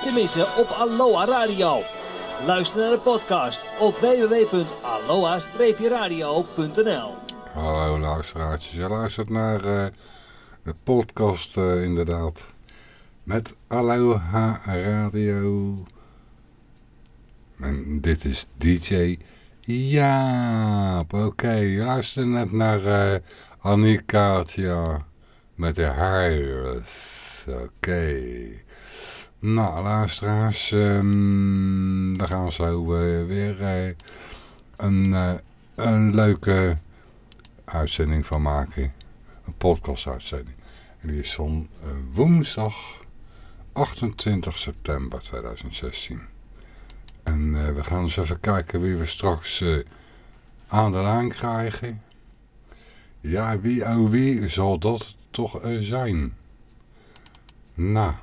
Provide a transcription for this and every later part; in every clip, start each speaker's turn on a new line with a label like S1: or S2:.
S1: Niks te missen op Aloha Radio. Luister naar de podcast op www.aloha-radio.nl
S2: Hallo luisteraartjes, je luistert naar uh, de podcast uh, inderdaad. Met Aloha Radio. En dit is DJ Jaap. Oké, okay, je net naar uh, met de Harris. Oké. Nou, luisteraars, um, we gaan zo uh, weer uh, een, uh, een leuke uitzending van maken. Een podcast uitzending. En die is van woensdag 28 september 2016. En we gaan eens even kijken wie we straks aan de lijn krijgen. Ja, wie oh wie zal dat toch zijn? Nou...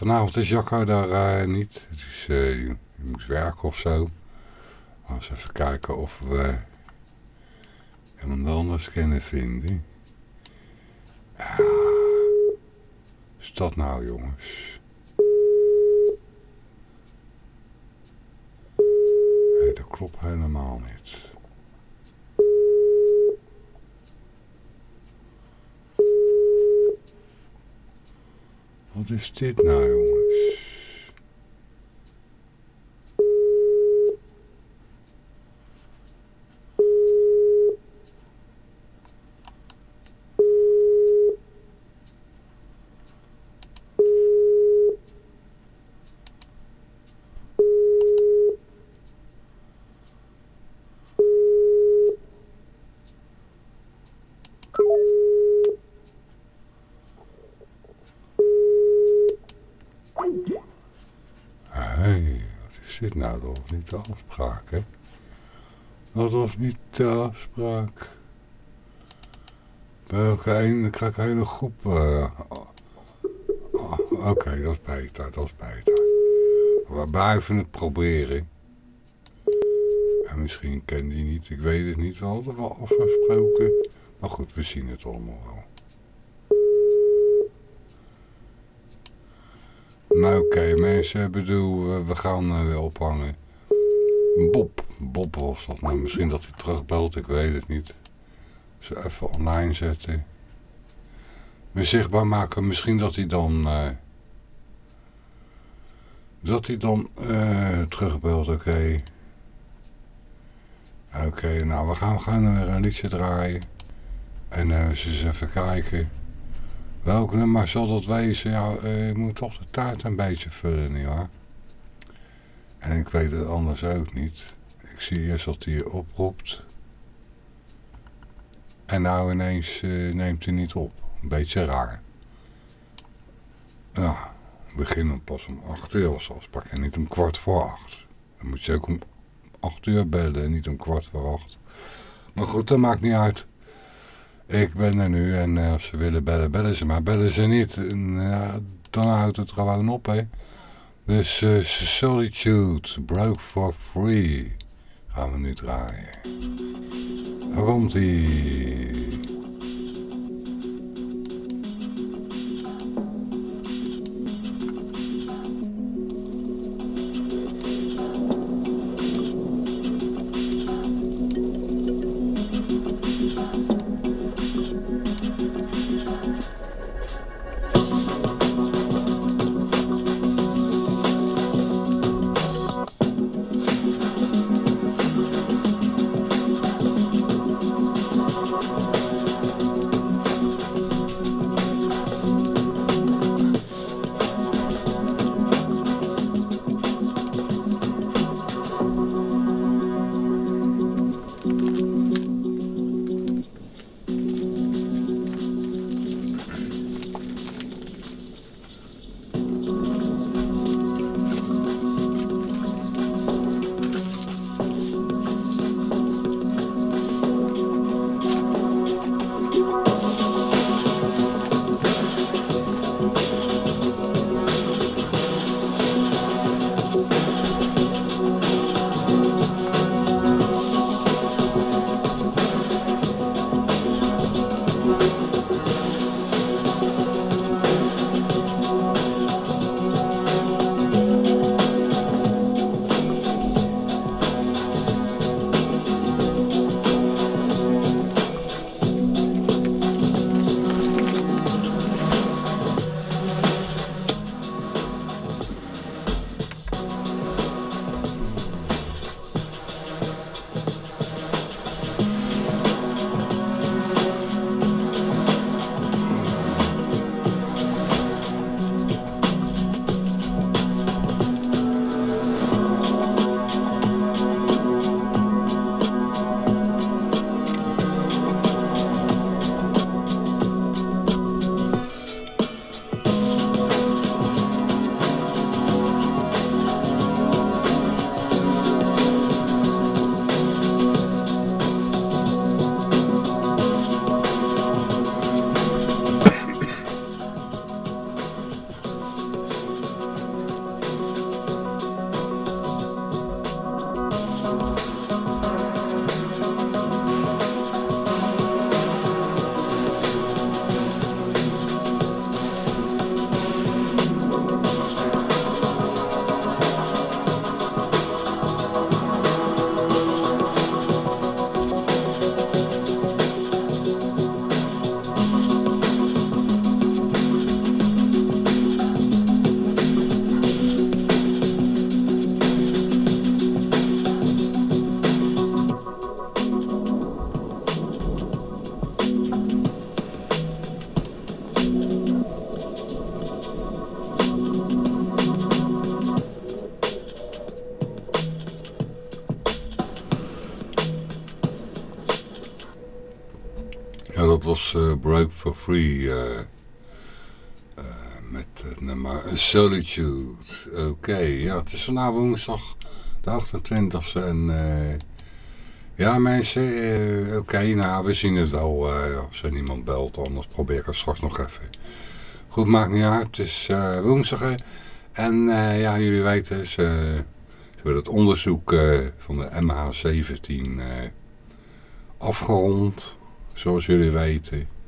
S2: Vanavond is Jacco daar uh, niet. Dus uh, die, moest werken of zo. Eens even kijken of we iemand anders kunnen vinden. Ja. Is dat nou jongens? Nee, dat klopt helemaal niet. Wat is dit nou, jongens? dit nou? Dat was niet de afspraak, hè? Dat was niet de afspraak. Welke een, dan krijg ik een groep. Uh, oh, Oké, okay, dat is beter, dat is beter. We blijven het proberen. En misschien ken die niet, ik weet het niet. We hadden wel afgesproken. Maar goed, we zien het allemaal wel. Nou oké mensen, bedoel, we gaan uh, weer ophangen. Bob, Bob was dat nou, misschien dat hij terugbelt, ik weet het niet. Ze even online zetten. Me zichtbaar maken, misschien dat hij dan... Uh, dat hij dan uh, terugbelt, oké. Oké, nou we gaan, we gaan een liedje draaien. En uh, eens even kijken... Welk nummer zal dat wezen? Ja, je moet toch de taart een beetje vullen, nietwaar? En ik weet het anders ook niet. Ik zie eerst dat hij je oproept. En nou ineens uh, neemt hij niet op. Een beetje raar. Nou, beginnen pas om 8 uur was afspraak en niet om kwart voor acht. Dan moet je ook om 8 uur bellen en niet om kwart voor acht. Maar goed, dat maakt niet uit. Ik ben er nu en uh, als ze willen bellen, bellen ze. Maar bellen ze niet, uh, dan houdt het gewoon op, hè. Dus Solitude, Broke for Free, gaan we nu draaien. Daar komt ie. Free uh, uh, met het nummer Solitude. Oké, ja, het is vandaag woensdag de 28e en ja mensen, oké, nou we zien het wel als er niemand belt, anders probeer ik het straks nog even. Goed, maakt niet uit, het is woensdag en ja, jullie weten, ze, ze hebben het onderzoek van de MH17 afgerond zoals jullie weten.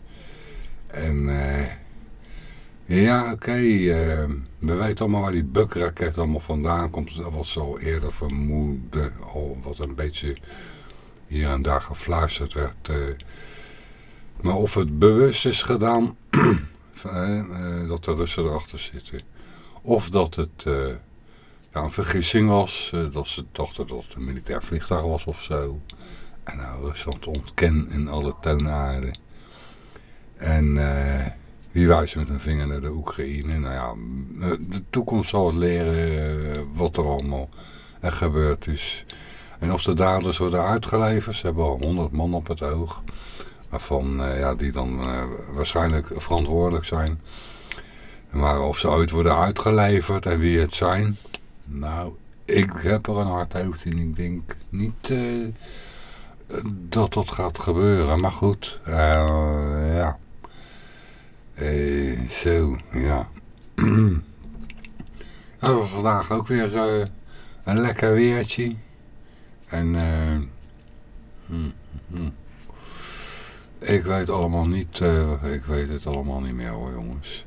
S2: En uh, ja, oké, uh, we weten allemaal waar die bukraket allemaal vandaan komt. Dat was al eerder vermoeden, al wat een beetje hier en daar gefluisterd werd. Uh, maar of het bewust is gedaan, dat de Russen erachter zitten. Of dat het een vergissing was, dat ze dachten dat het een militair vliegtuig was of zo. En nou, Rusland ontkent in alle toonaarden. En uh, wie wijst met een vinger naar de Oekraïne? Nou ja, de toekomst zal het leren uh, wat er allemaal er gebeurd is. En of de daders worden uitgeleverd, ze hebben al honderd man op het oog. Waarvan, uh, ja, die dan waarschijnlijk verantwoordelijk zijn. Maar of ze ooit worden uitgeleverd en wie het zijn. Nou, ik heb er een hard hoofd in. Ik denk niet dat dat gaat gebeuren. Maar goed, ja. Uh, zo, ja. we vandaag ook weer uh, een lekker weertje. En hmm, hmm. ik weet allemaal niet, ik weet het allemaal niet meer hoor jongens.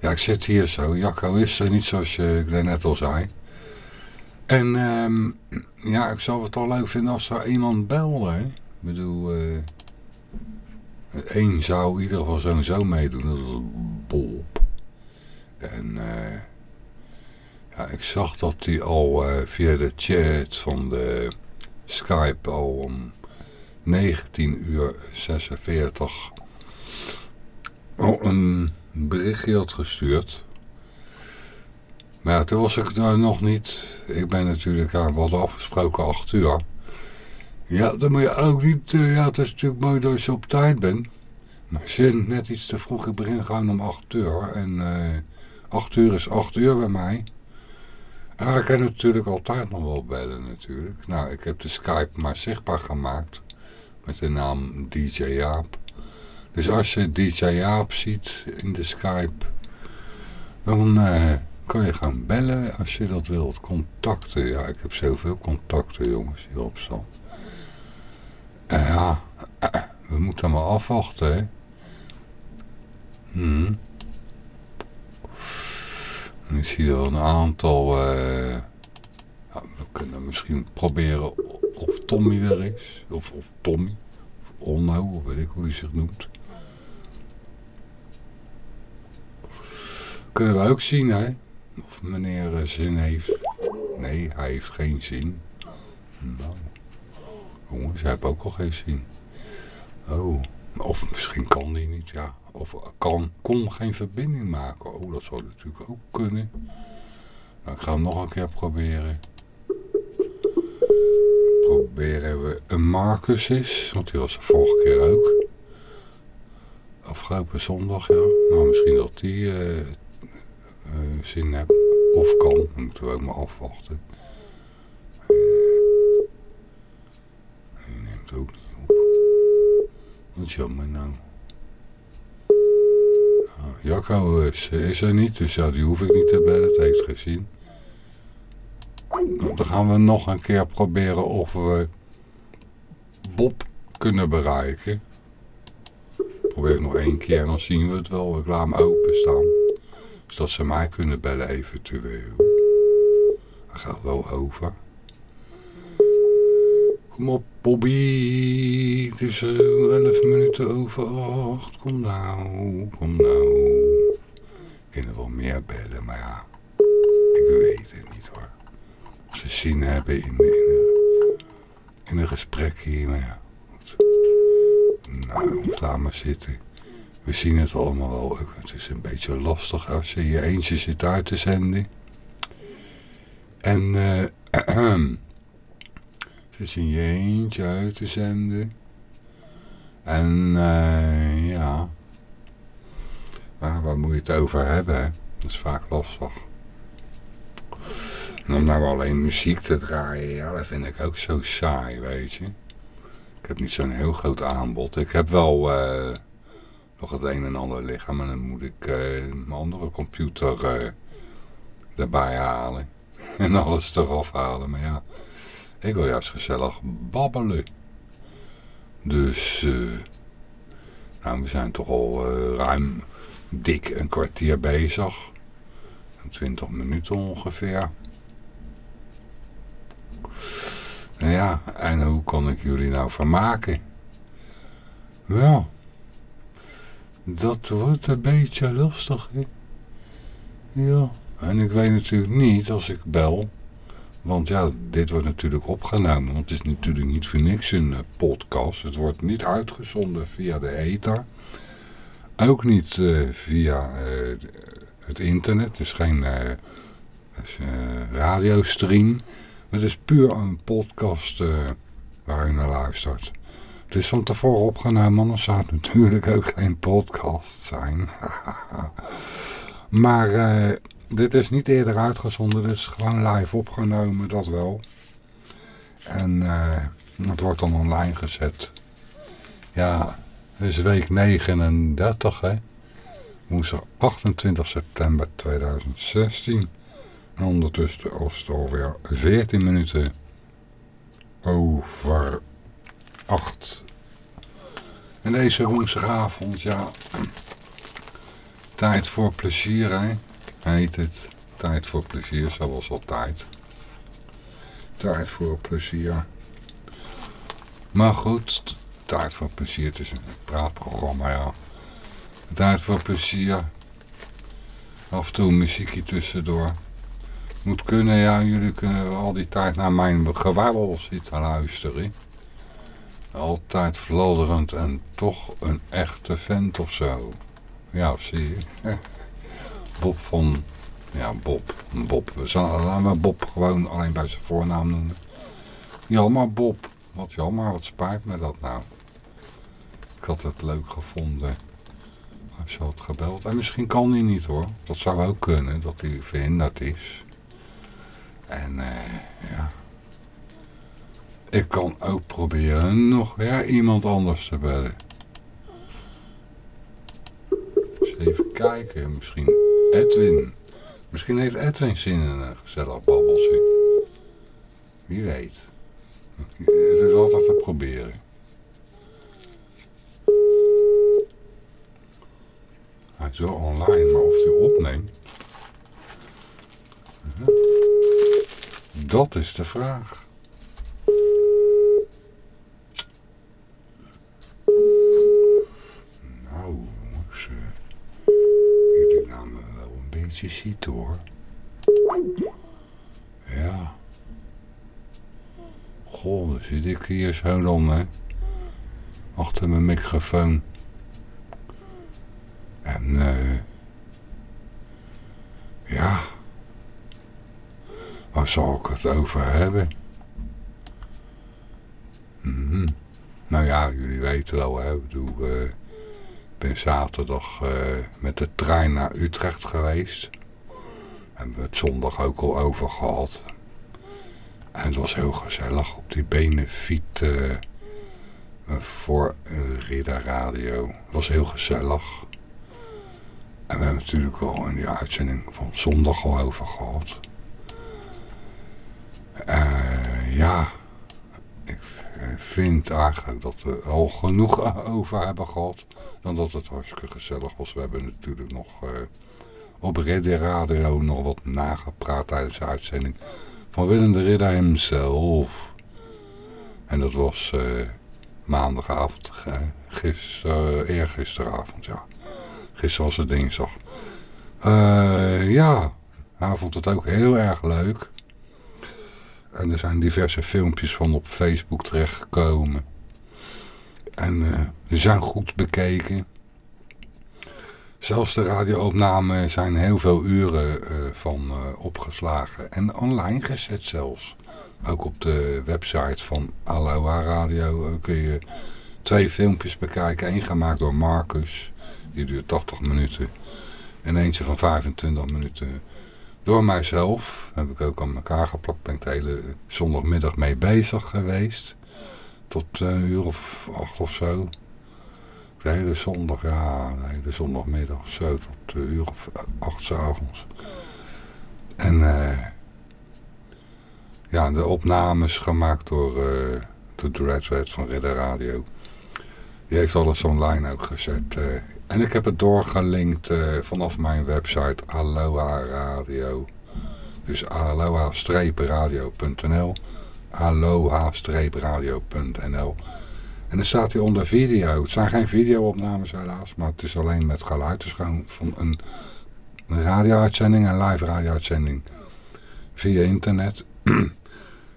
S2: Ja, ik zit hier zo. Jacco is er niet zoals je, ik net al zei. En um, ja, ik zou het al leuk vinden als er iemand belde. Hè? Ik bedoel, uh, één zou in ieder geval zo'n zo meedoen. Dat is Bob. En uh, ja, ik zag dat hij al uh, via de chat van de Skype al om 19 uur 46 al een berichtje had gestuurd. Maar toen was ik daar nog niet. Ik ben natuurlijk, we hadden afgesproken acht uur. Ja, dan moet je ook niet, uh, ja, het is natuurlijk mooi dat je op tijd bent. Maar zin net iets te vroeg, ik begin gewoon om acht uur. En uh, acht uur is acht uur bij mij. En ik kan natuurlijk altijd nog wel bellen natuurlijk. Nou, ik heb de Skype maar zichtbaar gemaakt. Met de naam DJ Jaap. Dus als je DJ Jaap ziet in de Skype, dan... Uh, kan je gaan bellen als je dat wilt. Contacten, ja, ik heb zoveel contacten jongens hier op stand. Ja, we moeten maar afwachten, hè. Hmm. Ik zie er een aantal... Ja, we kunnen misschien proberen of Tommy er is. Of, of Tommy. Of Onno, of weet ik hoe hij zich noemt. Kunnen we ook zien, hè. Of meneer eh, zin heeft. Nee, hij heeft geen zin. Nou, jongens, heeft ook al geen zin. Oh, of misschien kan die niet, ja. Of kan, kon geen verbinding maken. Oh, dat zou natuurlijk ook kunnen. Nou, ik ga hem nog een keer proberen. Proberen we een Marcus is, want die was de vorige keer ook. Afgelopen zondag, ja. Nou, misschien dat die uh, uh, zin heb of kan. Moeten we ook maar afwachten. Neemt ook niet op. Wat jammer nou. Ja, Jacco is, is, er niet, dus ja, die hoef ik niet te bellen. Het heeft gezien. Nou, dan gaan we nog een keer proberen of we Bob kunnen bereiken. Probeer ik nog één keer en dan zien we het wel. Ik laat hem openstaan. Zodat ze mij kunnen bellen eventueel. Hij gaat wel over. Kom op, Bobby. Het is uh, eh, 11 minuten over 8. Kom nou, kom nou. Ik kan er wel meer bellen, maar ja. Ik weet het niet hoor. Ze zin hebben in, in, een, gesprek hier, maar ja. Nou, laat maar zitten. We zien het allemaal wel. Het is een beetje lastig als je je eentje zit uit te zenden. En uh, je in je eentje uit te zenden. En uh, ja, maar waar moet je het over hebben? Dat is vaak lastig. En om nou alleen muziek te draaien, ja, dat vind ik ook zo saai, weet je. Ik heb niet zo'n heel groot aanbod. Ik heb wel uh, nog het een en ander liggen, maar dan moet ik uh, mijn andere computer erbij halen. En alles eraf halen, maar ja, ik wil juist gezellig babbelen. Dus, nou, we zijn toch al ruim dik een kwartier bezig. 20 minuten ongeveer. Nou ja, en hoe kan ik jullie nou vermaken? Wel, dat wordt een beetje lastig? Ja, en ik weet natuurlijk niet als ik bel... Want ja, dit wordt natuurlijk opgenomen. Want het is natuurlijk niet voor niks een eh, podcast. Het wordt niet uitgezonden via de ether. Ook niet uh, via uh, het internet. Het is geen uh, radiostream. Het is puur een podcast waar u naar luistert. Het is van tevoren opgenomen, anders zou het natuurlijk ook geen podcast zijn. maar dit is niet eerder uitgezonden, is gewoon live opgenomen, dat wel. En het wordt dan online gezet. Ja, het is week 39, hè. Woensdag 28 september 2016. En ondertussen is het alweer 14 minuten over 8. En deze woensdagavond, ja, tijd voor plezier, hè, heet het. Tijd voor plezier, zoals altijd. Tijd voor plezier. Maar goed, Tijd voor plezier. Het is een praatprogramma, ja. Tijd voor plezier. Af en toe muziekje tussendoor. Moet kunnen, ja. Jullie kunnen al die tijd naar mijn gewabbel zitten luisteren. Altijd fladderend en toch een echte vent of zo. Ja, zie je. Bob van... Ja, Bob. Bob. Laten we Bob gewoon alleen bij zijn voornaam noemen. Jammer, Bob. Wat jammer, wat spijt me dat nou. Ik had het leuk gevonden als je had gebeld. En misschien kan hij niet hoor. Dat zou ook kunnen, dat hij verhinderd is. En uh, ja. Ik kan ook proberen nog weer iemand anders te bellen. Eens even kijken. Misschien Edwin. Misschien heeft Edwin zin in een gezellig babbeltje. Wie weet. Het is altijd te proberen. Hij is wel online, maar of hij opneemt... Dat is de vraag. Nou, jongens. jullie namen beetje ziet hoor. Ja. Goh, dan zit ik hier zo dan, hè. Achter mijn microfoon. En uh, ja, waar zal ik het over hebben? -hmm. Nou ja, jullie weten wel, hè. Ik bedoel, uh, ben zaterdag uh, met de trein naar Utrecht geweest. Hebben we het zondag ook al over gehad. En het was heel gezellig op die benefiet uh, voor Ridder Radio. Het was heel gezellig. En we hebben natuurlijk al in die uitzending van zondag al over gehad. Ja, vind eigenlijk dat we al genoeg over hebben gehad. Dan dat het hartstikke gezellig was. We hebben natuurlijk nog uh, op Ridder Radio nog wat nagepraat tijdens de uitzending van Willem de Ridder hemzelf. En dat was uh, maandagavond, gister, eergisteravond, ja. Gisteren was het dinsdag. Uh, ja, hij vond het ook heel erg leuk. En er zijn diverse filmpjes van op Facebook terechtgekomen. En uh, die zijn goed bekeken. Zelfs de radioopnamen zijn heel veel uren uh, van uh, opgeslagen. En online gezet zelfs. Ook op de website van Aloha Radio kun je twee filmpjes bekijken. Eén gemaakt door Marcus, die duurt 80 minuten. En eentje van 25 minuten door mijzelf. Heb ik ook aan elkaar geplakt. Ben ik de hele zondagmiddag mee bezig geweest. Tot een uur of acht of zo. De hele zondag, ja, de hele zondagmiddag. Zo tot een uur of acht s avonds. En uh, ja, de opnames gemaakt door, uh, door Dreadred van Ridder Radio. Die heeft alles online ook gezet. En ik heb het doorgelinkt vanaf mijn website Aloha Radio. Dus aloha-radio.nl aloha-radio.nl En er staat hier onder video. Het zijn geen video-opnames helaas, maar het is alleen met geluid. Dus gewoon van een, radio-uitzending, een live radio-uitzending via internet.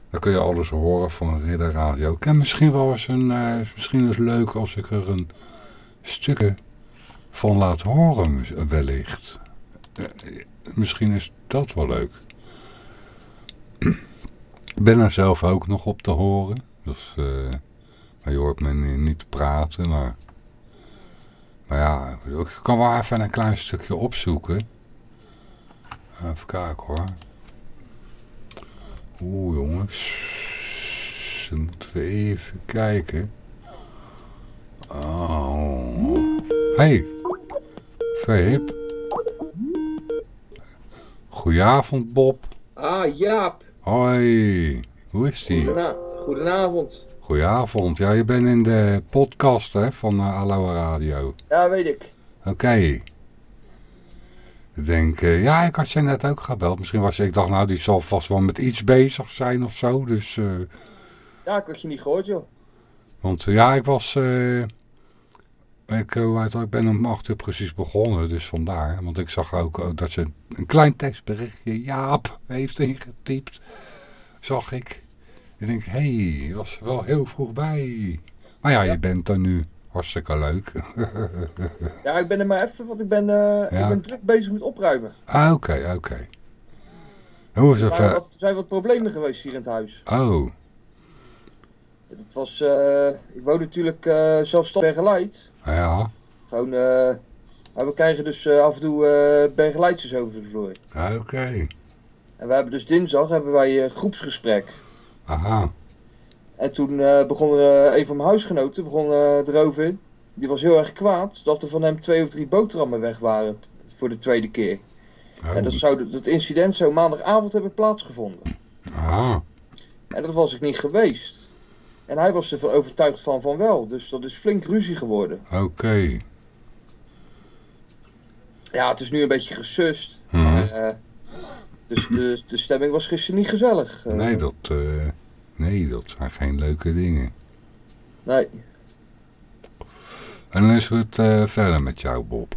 S2: Dan kun je alles horen van Ridder Radio. Ik heb misschien wel eens een, uh, misschien is leuk als ik er een stukje van laat horen wellicht. Misschien is dat wel leuk. Ik ben er zelf ook nog op te horen. Dus, je hoort me niet praten, maar... Maar ja, ik kan wel even een klein stukje opzoeken. Even kijken hoor. Oeh jongens. Dan moeten we even kijken. Oh. Hey. Veep. Goedenavond Bob.
S3: Ah Jaap.
S2: Hoi, hoe is die?
S3: Goedena Goedenavond.
S2: Goedenavond. Ja, je bent in de podcast hè, van uh, Aloha Radio.
S3: Ja, weet ik.
S2: Oké. Okay. Ik denk, uh, ja, ik had je net ook gebeld. Misschien was je, ik dacht, nou, die zal vast wel met iets bezig zijn of zo. Dus, uh,
S3: ja, ik had je niet gehoord, joh.
S2: Want ja, ik was... ik, ik ben om 8 uur precies begonnen, dus vandaar. Want ik zag ook, ook dat ze een klein tekstberichtje Jaap heeft ingetypt. Zag ik. Ik denk, hé, hey, was wel heel vroeg bij. Maar ja, ja. je bent er nu. Hartstikke leuk.
S3: ja, ik ben er maar even, want ik ben, uh, ja. ik ben druk bezig met opruimen.
S2: Ah, oké, oké. Okay. Hoe is het
S3: er wat, zijn wat problemen geweest hier in het huis.
S2: Oh.
S3: Het was, uh, ik woon natuurlijk uh, zelfstandig begeleid.
S2: Ja.
S3: Gewoon, maar we krijgen dus af en toe begeleiders over de vloer.
S2: Oké. Okay.
S3: En we hebben dus dinsdag hebben wij groepsgesprek.
S2: Aha.
S3: En toen uh, begon er, uh, een van mijn huisgenoten begon, uh, erover in. Die was heel erg kwaad dat er van hem twee of drie boterhammen weg waren voor de tweede keer. Oh. En dat, zou, dat incident zou maandagavond hebben plaatsgevonden.
S2: Aha.
S3: En dat was ik niet geweest. En hij was er overtuigd van, van wel. Dus dat is flink ruzie geworden.
S2: Oké. Okay.
S3: Ja, het is nu een beetje gesust. Mm -hmm. maar, dus de, de stemming was gisteren niet gezellig.
S2: Nee, dat... Nee, dat zijn geen leuke dingen.
S3: Nee.
S2: En dan is het verder met jou, Bob?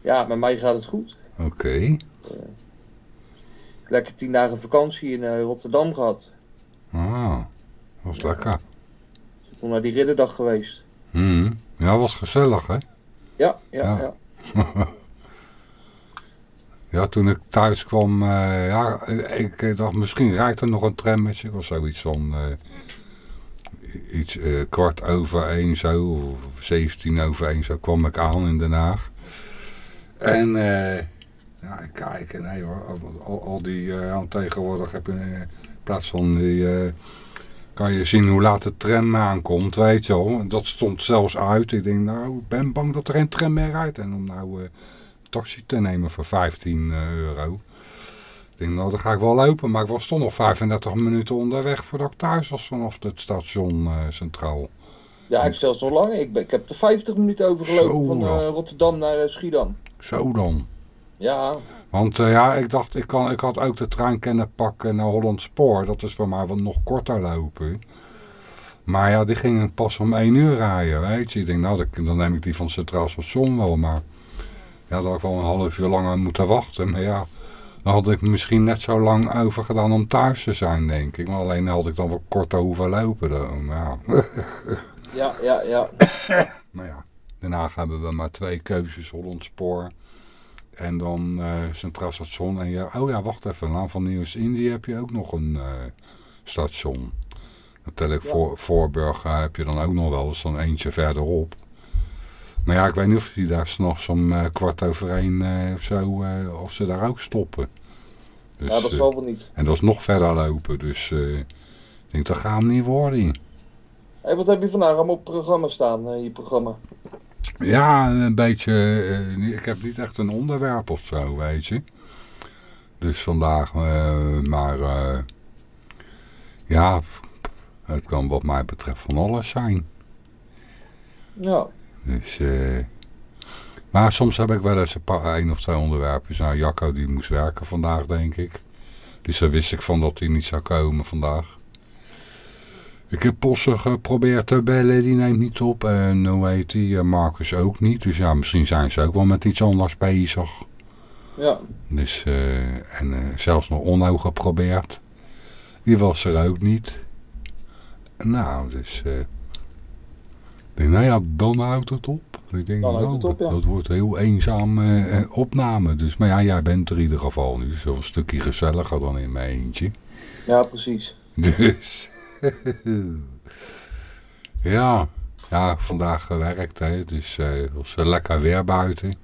S3: Ja, met mij gaat het goed.
S2: Oké. Okay.
S3: Lekker tien dagen vakantie in Rotterdam gehad.
S2: Ah, was ja. lekker.
S3: Ben naar die ridderdag geweest.
S2: Hmm. Ja, was gezellig, hè?
S3: Ja, ja, ja. ja.
S2: Ja, toen ik thuis kwam, uh, ja, ik dacht misschien rijdt er nog een trammetje of zoiets van uh, iets uh, kwart over één zo, of zeventien over één zo kwam ik aan in Den Haag. En ja, kijk, nee hoor, al, al die, tegenwoordig heb je in plaats van die, kan je zien hoe laat de tram aankomt, weet je wel. Dat stond zelfs uit. Ik denk, nou, ik ben bang dat er geen tram meer rijdt. En om nou taxi te nemen voor 15 euro. Ik denk, nou, dan ga ik wel lopen. Maar ik was toch nog 35 minuten onderweg voordat ik thuis was vanaf het station uh, Centraal.
S3: Ja, ik stel zo lang. Ik, ben, ik heb er 50 minuten over gelopen van uh, Rotterdam naar uh, Schiedam.
S2: Zo dan.
S3: Ja.
S2: Want ja, ik dacht, ik, kan, ik had ook de trein kunnen pakken naar Holland Spoor. Dat is voor mij wat nog korter lopen. Maar ja, die gingen pas om 1 uur rijden, weet je. Ik denk, nou, dan neem ik die van Centraal Station wel, maar... Ja, dat had ik wel een half uur langer moeten wachten. Maar ja, dan had ik misschien net zo lang over gedaan om thuis te zijn, denk ik. Maar alleen had ik dan wat korter hoeven lopen. Dan. Ja.
S3: ja, ja, ja.
S2: maar ja, daarna hebben we maar twee keuzes. Hollandspoor en dan uh, Centraal Station. En ja, oh ja, wacht even. Laan van Nieuws-Indië heb je ook nog een uh, station. Natuurlijk
S3: Ja.
S2: voor, Voorburg eh, heb je dan ook nog wel eens dan eentje verderop. Maar ja, ik weet niet of die daar s'nachts om eh, kwart over één eh, of zo, eh, of ze daar ook stoppen. Dus,
S3: ja, dat
S2: eh,
S3: zal wel niet.
S2: en dat is nog verder lopen, dus eh, ik denk dat gaat hem niet worden.
S3: Hé, wat heb je vandaag allemaal op programma staan, eh, je programma?
S2: Ja, een beetje, eh, ik heb niet echt een onderwerp of zo, weet je. Dus vandaag, eh, maar eh, ja, het kan wat mij betreft van alles zijn.
S3: Ja,
S2: Dus, maar soms heb ik wel eens een, paar, één of twee onderwerpjes. Nou, Jacco die moest werken vandaag, denk ik. Dus daar wist ik van dat hij niet zou komen vandaag. Ik heb Posse geprobeerd te bellen, die neemt niet op. En hoe heet die, eh, Marcus ook niet. Dus ja, misschien zijn ze ook wel met iets anders bezig.
S3: ja.
S2: Dus, eh, en eh, zelfs nog Onno geprobeerd. Die was er ook niet. Nou, dus... ik denk, nou ja, dan houdt het op. Ik denk,
S3: Dan houdt
S2: nou,
S3: het op, ja.
S2: dat wordt een heel eenzaam opname. Dus, maar ja, jij bent er in ieder geval nu. Dus een stukje gezelliger dan in mijn eentje.
S3: Ja, precies.
S2: Dus... ja. Ja, vandaag gewerkt, hè. Dus eh, het was eh, lekker weer buiten.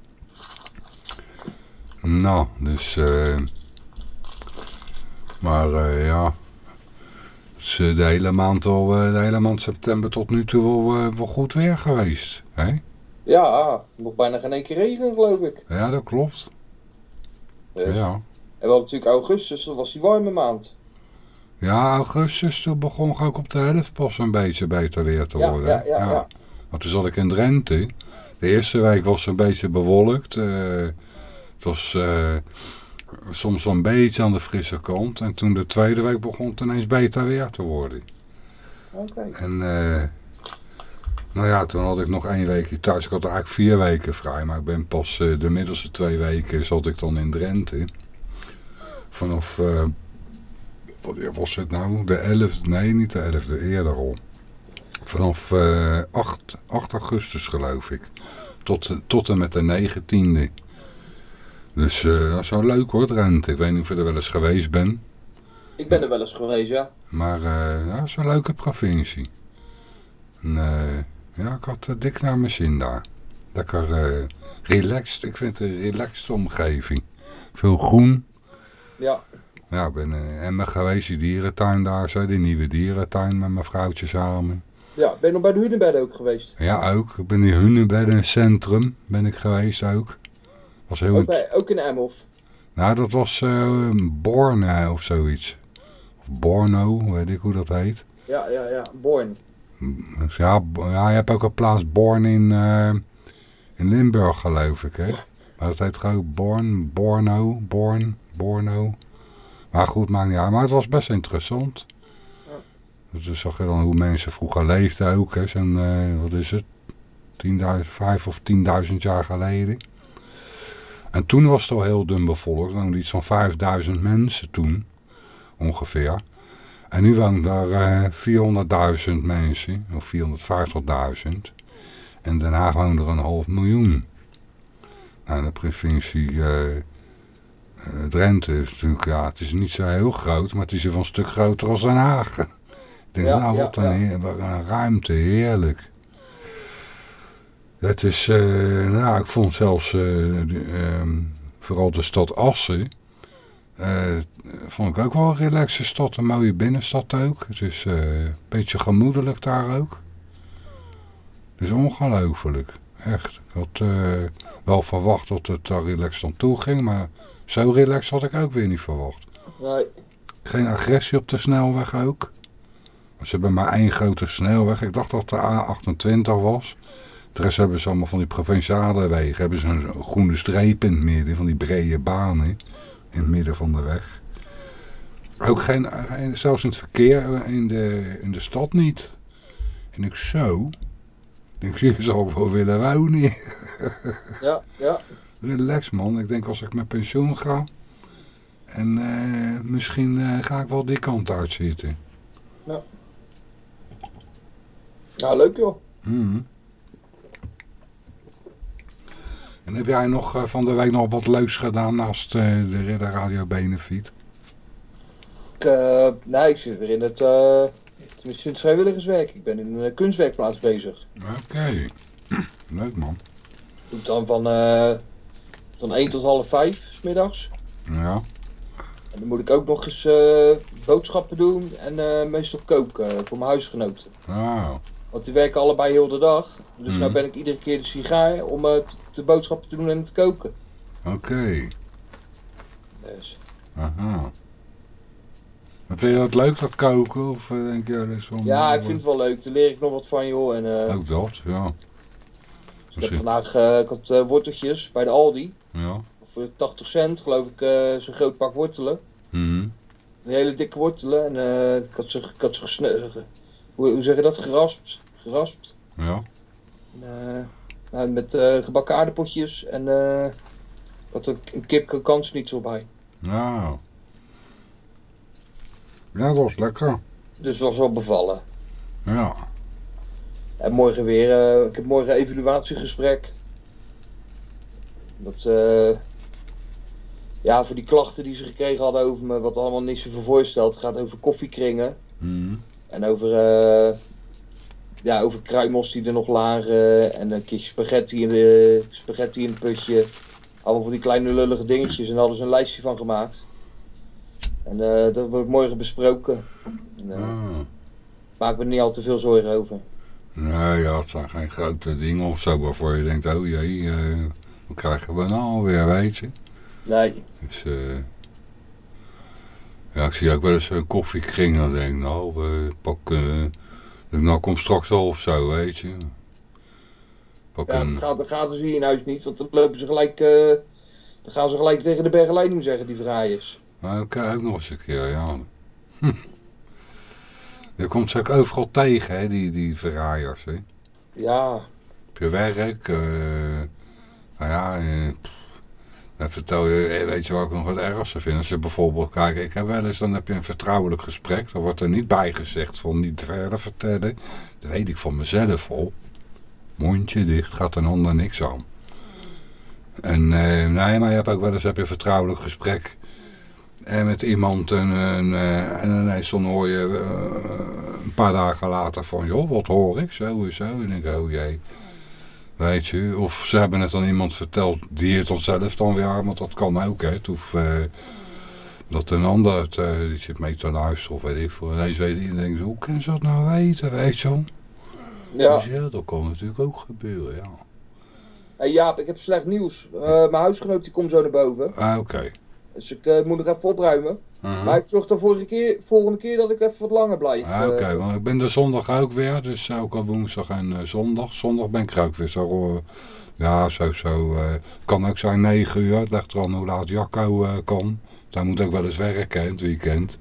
S2: Nou, dus... eh maar ja... Het is de hele maand al, de hele maand september tot nu toe wel, wel goed weer geweest. Hè?
S3: Ja, nog bijna geen één keer regen, geloof ik.
S2: Ja, dat klopt. Ja.
S3: En we hadden natuurlijk augustus, dat was die warme maand.
S2: Ja, augustus toen begon ook op de helft pas een beetje beter weer te worden.
S3: ja, ja, ja.
S2: Want toen zat ik in Drenthe. De eerste week was een beetje bewolkt. eh, het was eh, soms wel een beetje aan de frisse kant. En toen de tweede week begon het ineens beter weer te worden.
S3: Oké.
S2: En eh, nou ja, toen had ik nog één weekje thuis. Ik had eigenlijk vier weken vrij. Maar ik ben pas de middelste twee weken zat ik dan in Drenthe. Vanaf, was het nou? De 11e, nee niet de 11e, eerder al. Vanaf eh 8, 8 augustus geloof ik. Tot, tot en met de 19e. Dus eh, dat is wel leuk hoor, Drenthe. Ik weet niet of je er wel eens geweest bent.
S3: Ik ben er wel eens geweest, ja.
S2: Maar eh ja, dat is een leuke provincie. En, eh, ja, ik had dik naar mijn zin daar. Lekker relaxed. Ik vind het een relaxed omgeving. Veel groen.
S3: Ja,
S2: Ja, ik ben in Emmen geweest, die dierentuin daar zo. Die nieuwe dierentuin met mijn vrouwtje samen.
S3: ja. ben je nog bij de Hunebedden ook geweest?
S2: Ja, ook. Ik ben in Hunebeddencentrum ben ik geweest ook. Was heel...
S3: Ook, bij, ook in Emhof.
S2: Nou, dat was eh Borne of zoiets. Of Borno, weet ik hoe dat heet.
S3: Ja, ja, ja. Born.
S2: Ja, ja, je hebt ook een plaats Born in, eh, in Limburg, geloof ik, hè? Maar dat heet gewoon Born, Borno, Born, Borno. Maar goed, maakt niet uit. Maar het was best interessant. Dus dan zag je dan hoe mensen vroeger leefden ook? Zo'n, eh, wat is het? 10.000, 5 of 10.000 jaar geleden. En toen was het al heel dun bevolkt. Er woonden iets van 5000 mensen toen, ongeveer. En nu wonen daar eh 400.000 mensen, of 450.000. En Den Haag woont er een half miljoen. Nou, de provincie eh, Drenthe is natuurlijk, ja, het is niet zo heel groot, maar het is wel een stuk groter als Den Haag. Ik denk,
S3: Ja,
S2: nou,
S3: ja,
S2: wat een,
S3: ja.
S2: heer- wat een ruimte, heerlijk. Het is, eh, nou, ik vond zelfs, eh, de, ehm, vooral de stad Assen, eh, vond ik ook wel een relaxe stad, een mooie binnenstad ook. Het is eh, een beetje gemoedelijk daar ook. Het is ongelooflijk, echt. Ik had eh, wel verwacht dat het daar relaxed aan toe ging, maar zo relaxed had ik ook weer niet verwacht.
S3: Nee.
S2: Geen agressie op de snelweg ook. Ze hebben maar één grote snelweg. Ik dacht dat de A28 was. De rest hebben ze allemaal van die provinciale wegen. Hebben ze een groene streep in het midden. Van die brede banen. In het midden van de weg. Ook geen, zelfs in het verkeer in de, in de stad niet. En ik zo. Ik denk, je zou wel willen wonen.
S3: Ja, ja.
S2: Relax man. Ik denk als ik met pensioen ga. En eh, misschien eh, ga ik wel die kant uit zitten.
S3: Ja, leuk joh.
S2: Mhm. En heb jij nog eh, van de week nog wat leuks gedaan naast de Ridder Radio Benefiet?
S3: Ik, eh, nee, ik zit weer in het, eh, het tenminste vrijwilligerswerk. Ik ben in een kunstwerkplaats bezig.
S2: Oké. Leuk man.
S3: Ik doe dan van, eh, van 1 tot half 5 s middags.
S2: Ja.
S3: En dan moet ik ook nog eens eh, boodschappen doen en eh, meestal koken voor mijn huisgenoten.
S2: Ah.
S3: Want die werken allebei heel de dag. Dus
S2: Mhm.
S3: nou ben ik iedere keer de sigaar om eh, de boodschappen te doen en te koken.
S2: Oké.
S3: Dus,
S2: Aha. Vind je dat leuk, dat koken? Of eh, denk je, dat is wel...
S3: ja, ik vind het wel leuk. Daar leer ik nog wat van joh. En, eh,
S2: Ook dat, ja.
S3: ik heb vandaag eh, ik had, eh, worteltjes bij de Aldi.
S2: Ja.
S3: Voor 80 cent geloof ik eh, zo'n groot pak wortelen.
S2: Mhm.
S3: Een hele dikke wortelen. En eh, ik had ze, ik had ze gesne- ge- hoe, hoe zeg je dat? Geraspt. Geraspt.
S2: Ja.
S3: En, eh, nou, met gebakken aardappeltjes. En ik had een, een kip kansnietsel bij.
S2: Nou. Ja, dat was lekker.
S3: Dus dat was wel bevallen.
S2: Ja.
S3: En morgen weer, ik heb morgen een evaluatiegesprek. Dat, eh, ja, voor die klachten die ze gekregen hadden over me, wat allemaal niks voor voorstelt. Het gaat over koffiekringen
S2: Mhm.
S3: en over, eh, ja, over kruimels die er nog lagen en een keertje spaghetti in, de, spaghetti in het putje. Allemaal van die kleine lullige dingetjes en daar hadden ze een lijstje van gemaakt. En eh, dat wordt morgen besproken. En,
S2: Ah.
S3: Maak me er niet al te veel zorgen over.
S2: Nee, ja, het zijn geen grote dingen of zo waarvoor je denkt, oh jee, wat krijgen we nou alweer, weet je.
S3: Nee,
S2: Dus, eh ja, ik zie ook wel eens een koffiekring, dan denk ik, nou, eh, pak, eh, nou komt straks al of zo, weet je. Pak
S3: Ja,
S2: een,
S3: dat gaat, dat gaat dus hier in huis niet, want dan lopen ze gelijk, eh, dan gaan ze gelijk tegen de bergleiding zeggen, die verraaiers.
S2: nou, ik ook nog eens een keer, ja. Hm. Je komt ze ook overal tegen, hè, die, die verraaiers, hè.
S3: Ja,
S2: op je werk. eh nou ja, eh, dan vertel je, eh, weet je wat ik nog het ergste vind? Als je bijvoorbeeld, kijk, ik heb wel eens, dan heb je een vertrouwelijk gesprek. Dan wordt er niet bij gezegd van niet verder vertellen. Dat weet ik van mezelf al. Mondje dicht, gaat een ander niks aan. En eh, nee, maar je hebt ook wel eens heb je een vertrouwelijk gesprek. En met iemand en, en, eh, en ineens dan hoor je eh, een paar dagen later van, joh, wat hoor ik, zo en zo. En ik denk, oh jee. Weet je, of ze hebben het aan iemand verteld die het zelf dan weer, want dat kan ook, hè. Het hoeft, eh, dat een ander het, eh, die zit mee te luisteren of weet ik veel. Ineens weet iedereen, hoe kunnen ze dat nou weten, weet je wel.
S3: ja.
S2: Dus ja, dat kan natuurlijk ook gebeuren, ja.
S3: Hey Jaap, ik heb slecht nieuws. Eh, mijn huisgenoot die komt zo naar boven.
S2: Ah, oké.
S3: Dus ik moet nog even opruimen.
S2: Uh-huh.
S3: Maar ik zorg de vorige keer, volgende keer dat ik even wat langer blijf.
S2: Ah, Oké,
S3: eh.
S2: want ik ben er zondag ook weer, dus ook al woensdag en eh, zondag. Zondag ben ik er ook weer zo, eh, ja, zo, zo. kan ook zijn 9 uur, het ligt er aan hoe laat Jacco kan. Hij moet ook wel eens werken in het weekend.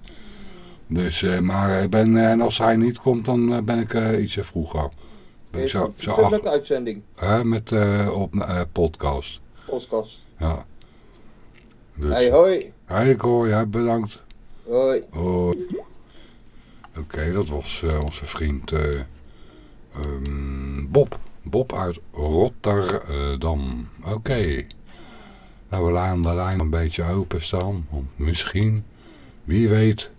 S2: Dus, maar ik ben, en als hij niet komt, dan ben ik eh, ietsje vroeger. Ben ik zo, zo acht,
S3: met de uitzending,
S2: hè, met op podcast.
S3: podcast.
S2: Ja. Dus,
S3: Hey, hoi.
S2: Ik hoor je, bedankt.
S3: Hoi.
S2: Hoi. Oké, dat was eh, onze vriend eh, ehm, Bob. Bob uit Rotterdam. Oké. Nou, we laten de lijn een beetje openstaan. Want misschien, wie weet,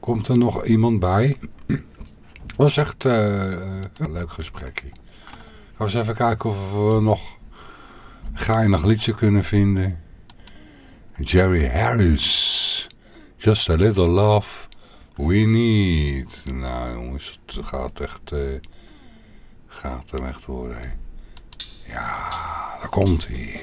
S2: komt er nog iemand bij. Dat was echt eh, eh, een leuk gesprekje. Gaan we eens even kijken of we nog een geinig liedje kunnen vinden. Jerry Harris. Just a little love we need. Nou jongens, het gaat echt, eh, gaat hem echt worden. Ja, daar komt hij.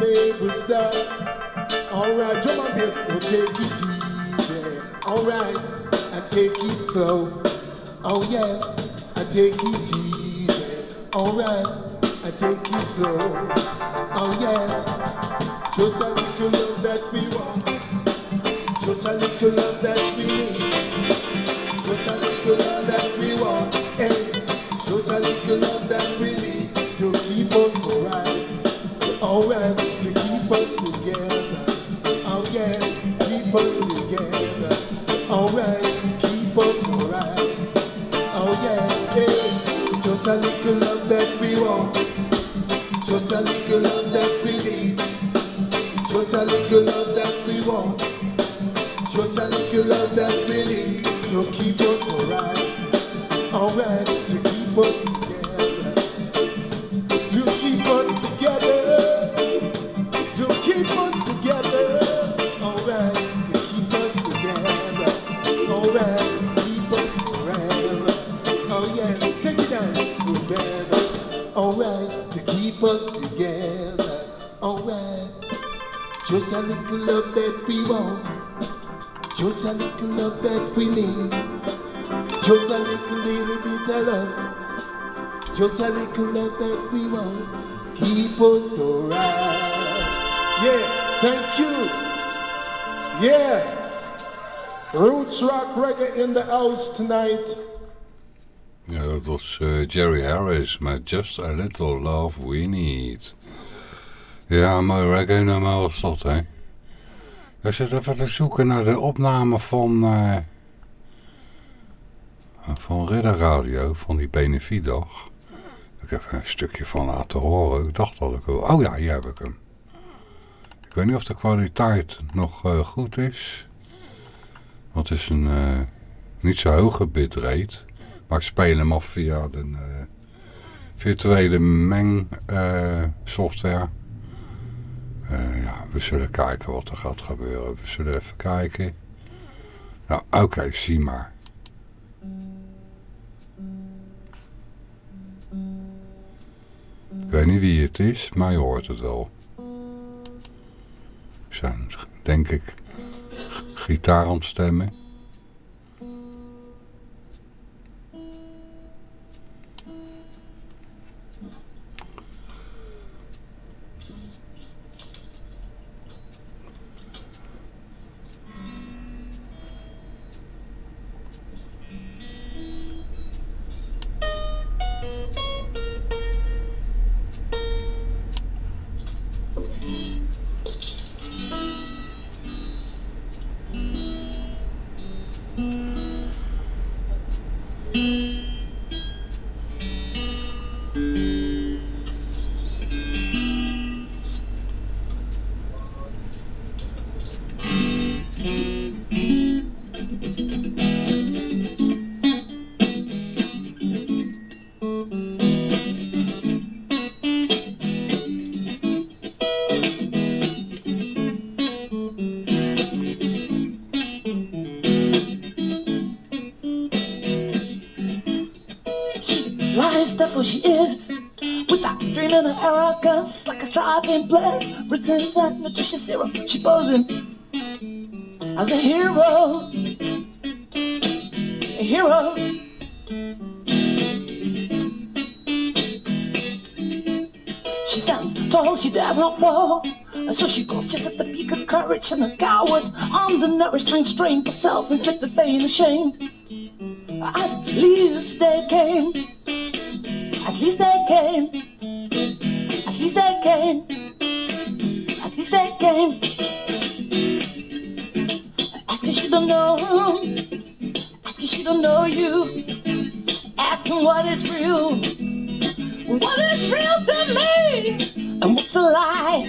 S4: Never stop. Alright, drum on this, oh take it easy. Alright, I take it slow. Oh yes, I take it easy. Alright, I take it slow. Oh yes, just a little love that we want. Just a little love that we Just a little love that we want. Keep us alright. Yeah, thank you. Yeah. Roots rock reggae in the house tonight.
S2: Ja, dat was eh, Jerry Harris met Just a Little Love We Need. Ja, mooi reggae nummer was dat, hè. Ik zit even te zoeken naar de opname van... eh van Ridder Radio, van die benefietdag. Ik heb een stukje van laten horen. Ik dacht dat ik... Oh ja, hier heb ik hem. Ik weet niet of de kwaliteit nog eh, goed is. Want is een eh, niet zo hoge bitrate. Maar ik speel hem af via de eh, virtuele meng software. Eh, ja, we zullen kijken wat er gaat gebeuren. We zullen even kijken. Nou, oké, zie maar. Ik weet niet wie het is, maar je hoort het wel. Zijn, denk ik, gitaar aan
S5: she is. Without dreaming of arrogance, like a striving blood. Returns that nutritious hero. She posing as a hero. A hero. She stands tall, she dares not fall. And so she goes just at the peak of courage and a coward, undernourished, hang-strained for self-inflicted pain, ashamed. At least they came. At least they came. At least they came. At least they came. Ask her she don't know. Ask if she don't know you. Ask him what is real. What is real to me? And what's a lie?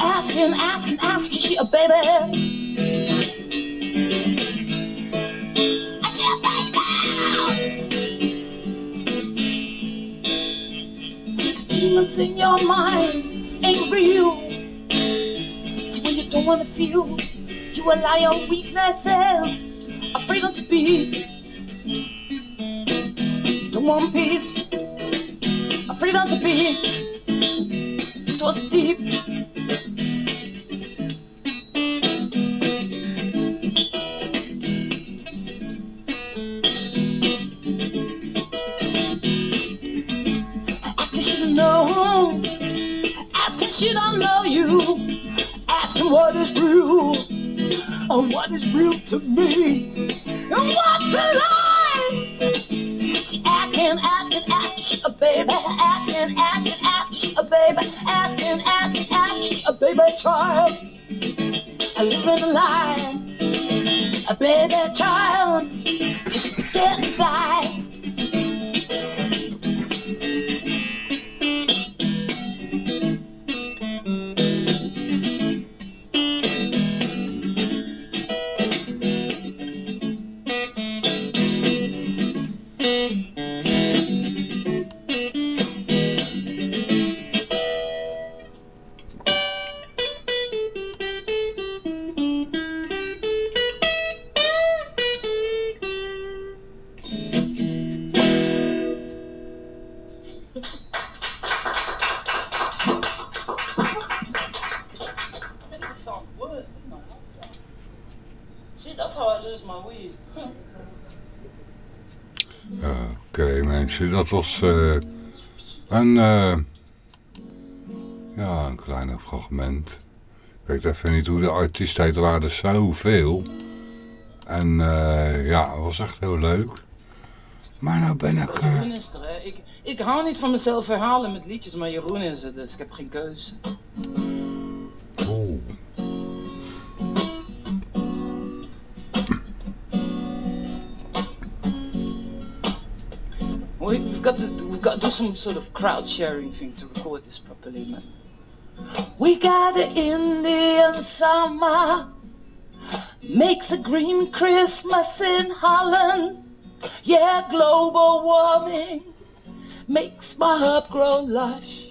S5: Ask him, ask him, ask her she a baby. Demons in your mind ain't real. See when you don't wanna feel, you allow your weaknesses, afraid not to be. Don't want peace, afraid not to be. Stores deep. Ask him what is real. Oh, what is real to me? And what's a lie? She asking, asking, asking, she a baby. Asking, asking, asking, she a baby. Asking, asking, asking, she a baby child. A living a lie. A baby child. She's scared to die.
S2: Dat was eh, een, eh, ja, een klein fragment. Ik weet even niet hoe de artiest waren zoveel. En eh, ja, het was echt heel leuk. Maar nou ben ik...
S5: Jeroen er, hè. Ik, ik hou niet van mezelf herhalen met liedjes, maar Jeroen is er, dus ik heb geen keuze. Do some sort of crowd sharing thing to record this properly, man. We got the Indian summer makes a green Christmas in Holland. Yeah, global warming makes my herb grow lush.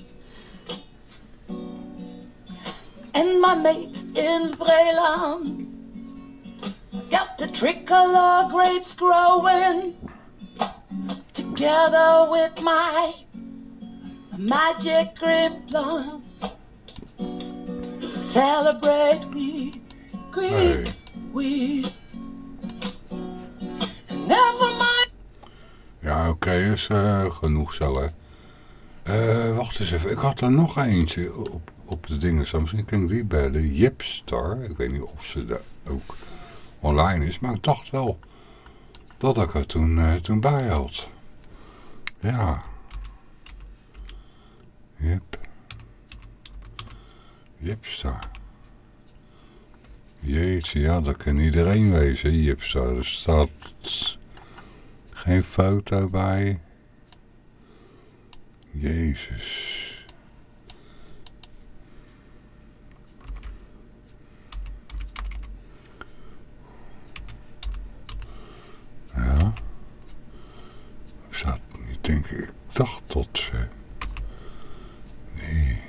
S5: And my mate in Vreeland got the tricolor grapes growing together with my magic plums. Celebrate we, greet
S2: Hey.
S5: we. Never mind.
S2: Ja, oké, is eh, genoeg zo, hè. Eh, wacht eens even, ik had er nog eentje op, op de dingen. Misschien kan ik die bellen. Jipstar. Ik weet niet of ze daar ook online is, maar ik dacht wel dat ik er toen, eh, toen bij had. Ja. Jip. Jipstar. Jeetje, ja, dat kan iedereen wezen, Jipstar. Er staat geen foto bij. Jezus. Ja. Niet, denk ik. Dacht tot ze. Nee.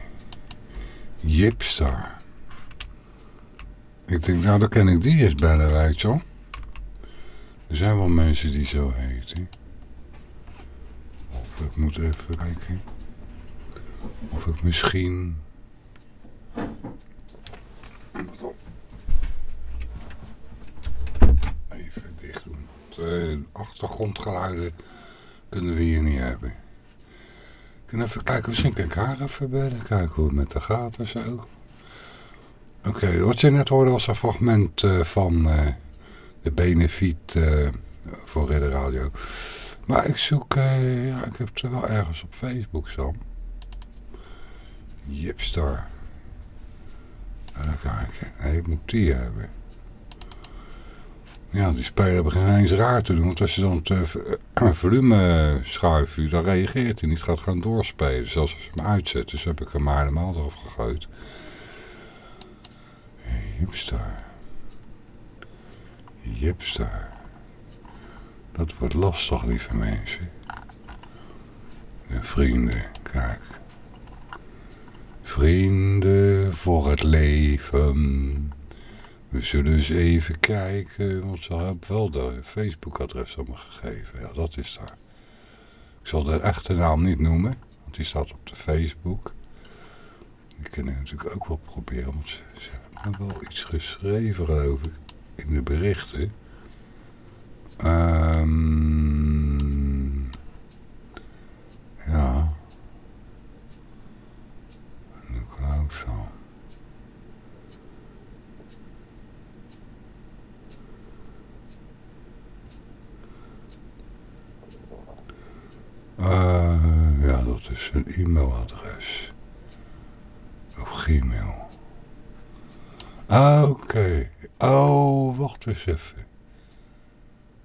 S2: Jipstar. Ik denk, nou dan kan ik die eens bellen, weet je. Er zijn wel mensen die zo heten. Of ik moet even kijken. Of ik misschien... Even dicht doen. De achtergrondgeluiden kunnen we hier niet hebben. even kijken, misschien kan ik haar even bellen. Kijken hoe het met de gaat en zo. Oké, wat je net hoorde was een fragment uh, van uh, de benefiet uh, voor Ridder Radio. Maar ik zoek, ja, ik heb het wel ergens op Facebook staan. Jipstar. Even kijken. Nee, ik moet die hebben. Ja, die speler beginnen eens raar te doen. Want als je dan het uh, volume schuift, dan reageert hij niet. gaat gaan doorspelen. Dus als je hem uitzet, dus heb ik hem maar helemaal gegooid. Jipstar. Jipstar. Dat wordt lastig, lieve mensen. De vrienden, kijk. Vrienden voor het leven. We zullen eens even kijken, want ze hebben wel de Facebook-adres aan me gegeven. Ja, dat is daar. Ik zal de naam niet noemen, want die staat op de Facebook. Die ik natuurlijk ook wel proberen, want ze, hebben wel iets geschreven, geloof ik, in de berichten. Um, ja. Nu ook zo. Uh, is een e-mailadres. Of Gmail. Ah, oké. Oh, wacht eens even.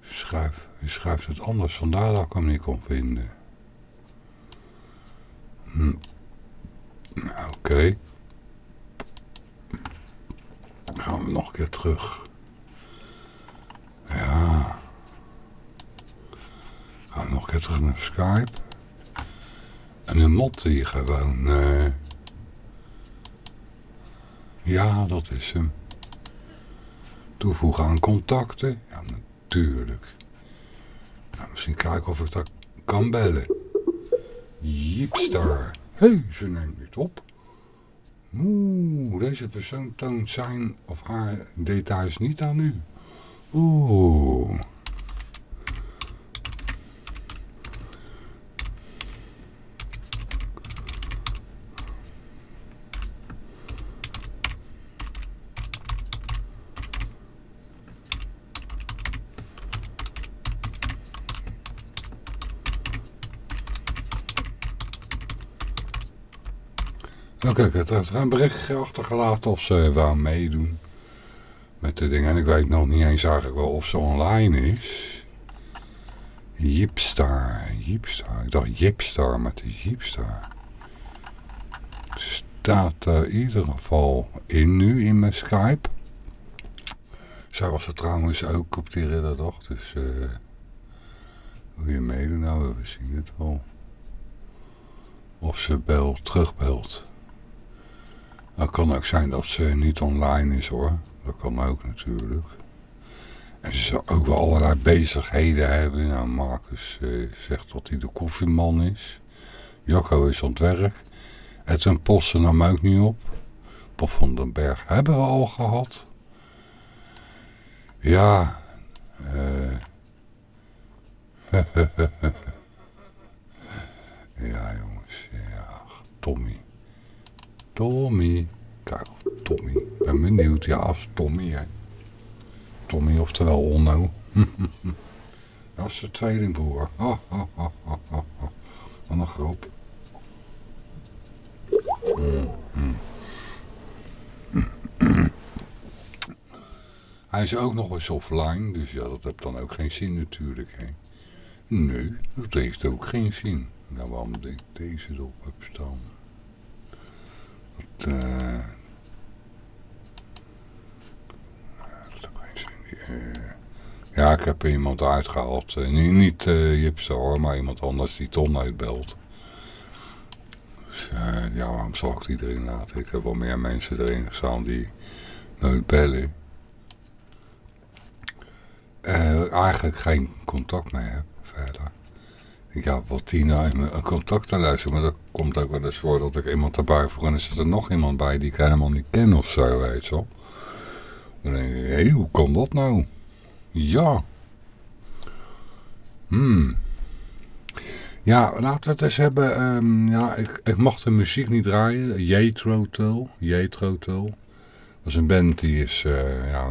S2: Schrijf, je schrijft het anders, vandaar dat ik hem niet kon vinden. Hm. Oké. Gaan we nog een keer terug. Ja. Gaan we nog een keer terug naar Skype. En een mot die gewoon... Uh... Ja, dat is hem. Toevoegen aan contacten. Ja, natuurlijk. Nou, misschien kijken of ik dat kan bellen. Jeepstar. Hé, hey, ze neemt niet op. Oeh, deze persoon toont zijn of haar details niet aan u. Oeh. Kijk, het heeft een berichtje achtergelaten of ze wou meedoen met de dingen. En ik weet nog niet eens eigenlijk wel of ze online is. Jipstar, Jipstar. Ik dacht Jipstar, maar het is Jipstar. Staat er in ieder geval in nu in mijn Skype. Zij was er trouwens ook op die ridderdag, dus uh, wil je meedoen? Nou, we zien het wel. Of ze belt, terugbelt. Het kan ook zijn dat ze niet online is hoor. Dat kan ook natuurlijk. En ze zal ook wel allerlei bezigheden hebben. Nou, Marcus eh, zegt dat hij de koffieman is. Jacco is aan het werk. Edwin Posten nam ook niet op. Bob van den Berg hebben we al gehad. Ja. Uh, ja jongens. Ja, Tommy. Tommy. Kijk, Tommy. Ben benieuwd. Ja, als Tommy, hè. Tommy, oftewel Onno. dat is de tweelingbroer. Ha, ha. Wat een grap. Hij is ook nog eens offline, dus ja, dat heeft dan ook geen zin natuurlijk. Hè. Nee, dat heeft ook geen zin. Nou, waarom ik deze erop heb staan? Dat, uh, ja, ik heb iemand uitgehaald. Uh, niet Jipster hoor, maar iemand anders die Ton uitbelt. Dus ja, waarom zal ik die erin laten? Ik heb wel meer mensen erin gestaan die nooit bellen. eigenlijk geen contact meer heb verder. Ik heb wel tien een contact te luisteren, maar dat komt ook wel eens voor dat ik iemand erbij voeg en er zit er nog iemand bij die ik helemaal niet ken of zo, weet je wel. Dan denk ik, hé, hoe kan dat nou? Ja. Hmm. Ja, laten we het eens hebben. ehm, ja, ik, ik mag de muziek niet draaien. Jethro Tull. Jethro Tull. Dat is een band die is eh, ja,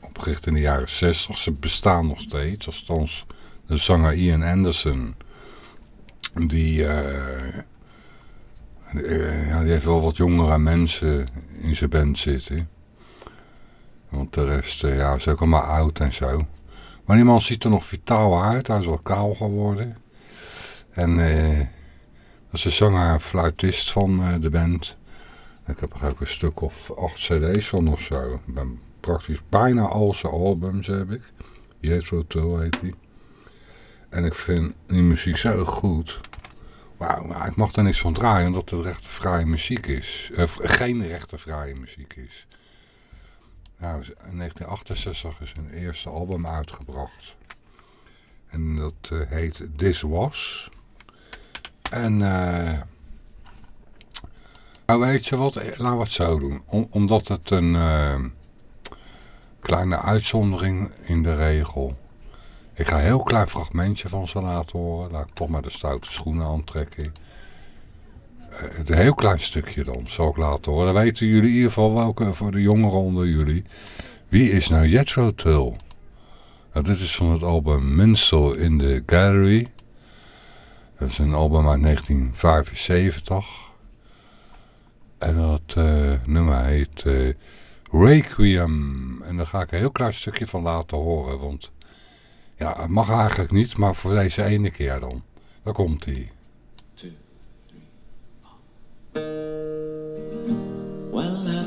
S2: opgericht in de jaren 60. Ze bestaan nog steeds. Althans, de zanger Ian Anderson. Die, eh, eh, ja, die heeft wel wat jongere mensen in zijn band zitten. Want de rest eh, ja, is ook allemaal oud en zo. Maar die man ziet er nog vitaal uit. Hij is wel kaal geworden. En eh, dat is de zanger en fluitist van eh, de band. Ik heb er ook een stuk of acht cd's van of zo. Praktisch bijna al zijn albums heb ik. Jethro Tull heet die. En ik vind die muziek zo goed. Maar ik mag er niks van draaien omdat het rechtenvrije muziek is. Of geen rechtenvrije muziek is. Nou, in 1968 is een eerste album uitgebracht. En dat eh, heet This Was. En eh nou weet je wat, Eh, laten we het zo doen. Om- omdat het een eh, kleine uitzondering in de regel. Ik ga een heel klein fragmentje van ze laten horen. Laat ik toch maar de stoute schoenen aantrekken. Eh, een heel klein stukje dan, zal ik laten horen. Dan weten jullie in ieder geval welke, voor de jongeren onder jullie. Wie is nou Jethro Tull? Nou, dit is van het album Minstrel in the Gallery. Dat is een album uit 1975. En dat eh, nummer heet eh, Requiem. En daar ga ik een heel klein stukje van laten horen. Want ja, het mag eigenlijk niet, maar voor deze ene keer dan. Daar komt hij.
S6: Well, I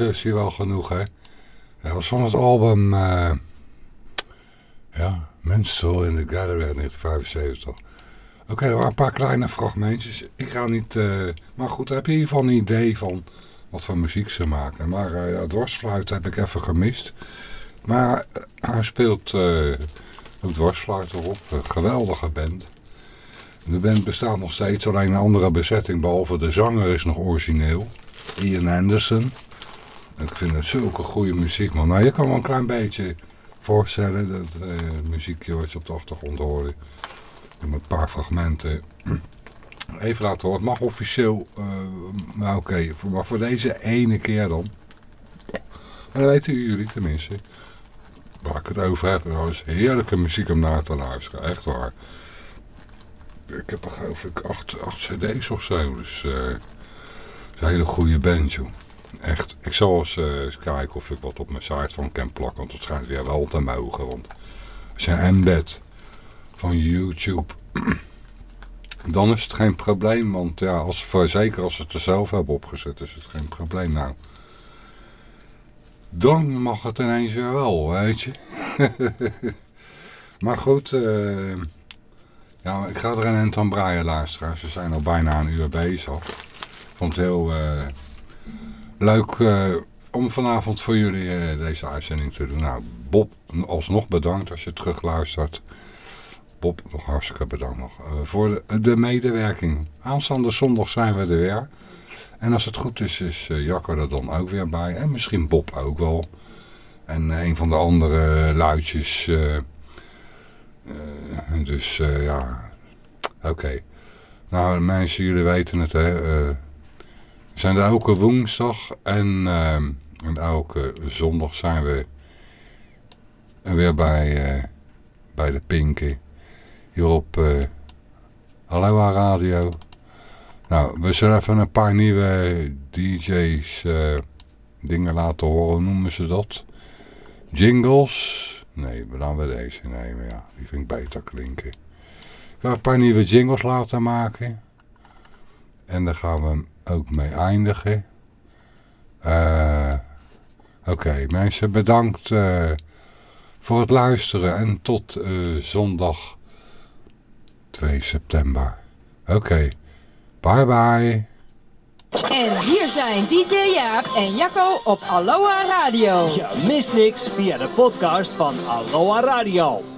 S2: is hier wel genoeg, hè. Dat was van het album, eh ja, Minstrel in the uit 1975. Oké, waren een paar kleine fragmentjes. Ik ga niet, eh, maar goed, heb je in ieder geval een idee van wat voor muziek ze maken. Maar ja, dwarsfluit heb ik even gemist. Maar hij speelt ook dwarsfluit erop, een geweldige band. De band bestaat nog steeds, alleen een andere bezetting, behalve de zanger is nog origineel. Ian Anderson. Ik vind het zulke goede muziek, man. Nou, je kan wel een klein beetje voorstellen, dat eh, muziekje wat je op de achtergrond hoorde. Een paar fragmenten. Even laten horen. Het mag officieel, eh, maar oké, maar voor deze ene keer dan. En dat weten jullie tenminste. Waar ik het over heb. Dat is heerlijke muziek om naar te luisteren. Echt waar. Ik heb er geloof ik acht, acht cd's of zo. Dus eh, is een hele goede band joh. Echt. Ik zal eens, eh, eens kijken of ik wat op mijn site van kan plakken. Want het schijnt weer wel te mogen. Want een embed van YouTube... Dan is het geen probleem, want ja, als, zeker als ze het er zelf hebben opgezet, is het geen probleem. Nou, dan mag het ineens weer wel, weet je. maar goed, eh, ja, ik ga er een eind aan braaien, luisteraars. Ze zijn al bijna een uur bezig. Vond het heel eh, leuk eh, om vanavond voor jullie deze uitzending te doen. Nou, Bob, alsnog bedankt als je terugluistert. Bob, nog hartstikke bedankt nog, voor de, de, medewerking. Aanstaande zondag zijn we er weer. En als het goed is, is Jacco er dan ook weer bij. En misschien Bob ook wel. En een van de andere luidjes. Dus ja, oké. Nou mensen, jullie weten het hè. We zijn elke woensdag en, en elke zondag zijn we weer bij, bij de Pinken. Hier op Aloha Radio. Nou, we zullen even een paar nieuwe DJ's uh, dingen laten horen, noemen ze dat? Jingles? Nee, dan we deze nemen, ja. Die vind ik beter klinken. Ga een paar nieuwe jingles laten maken. En daar gaan we hem ook mee eindigen. Uh, Oké, okay, mensen bedankt uh, voor het luisteren. En tot zondag 2 september. Oké. Okay. Bye bye.
S7: En hier zijn DJ Jaap en Jacco op Aloha Radio.
S1: Je mist niks via de podcast van Aloha Radio.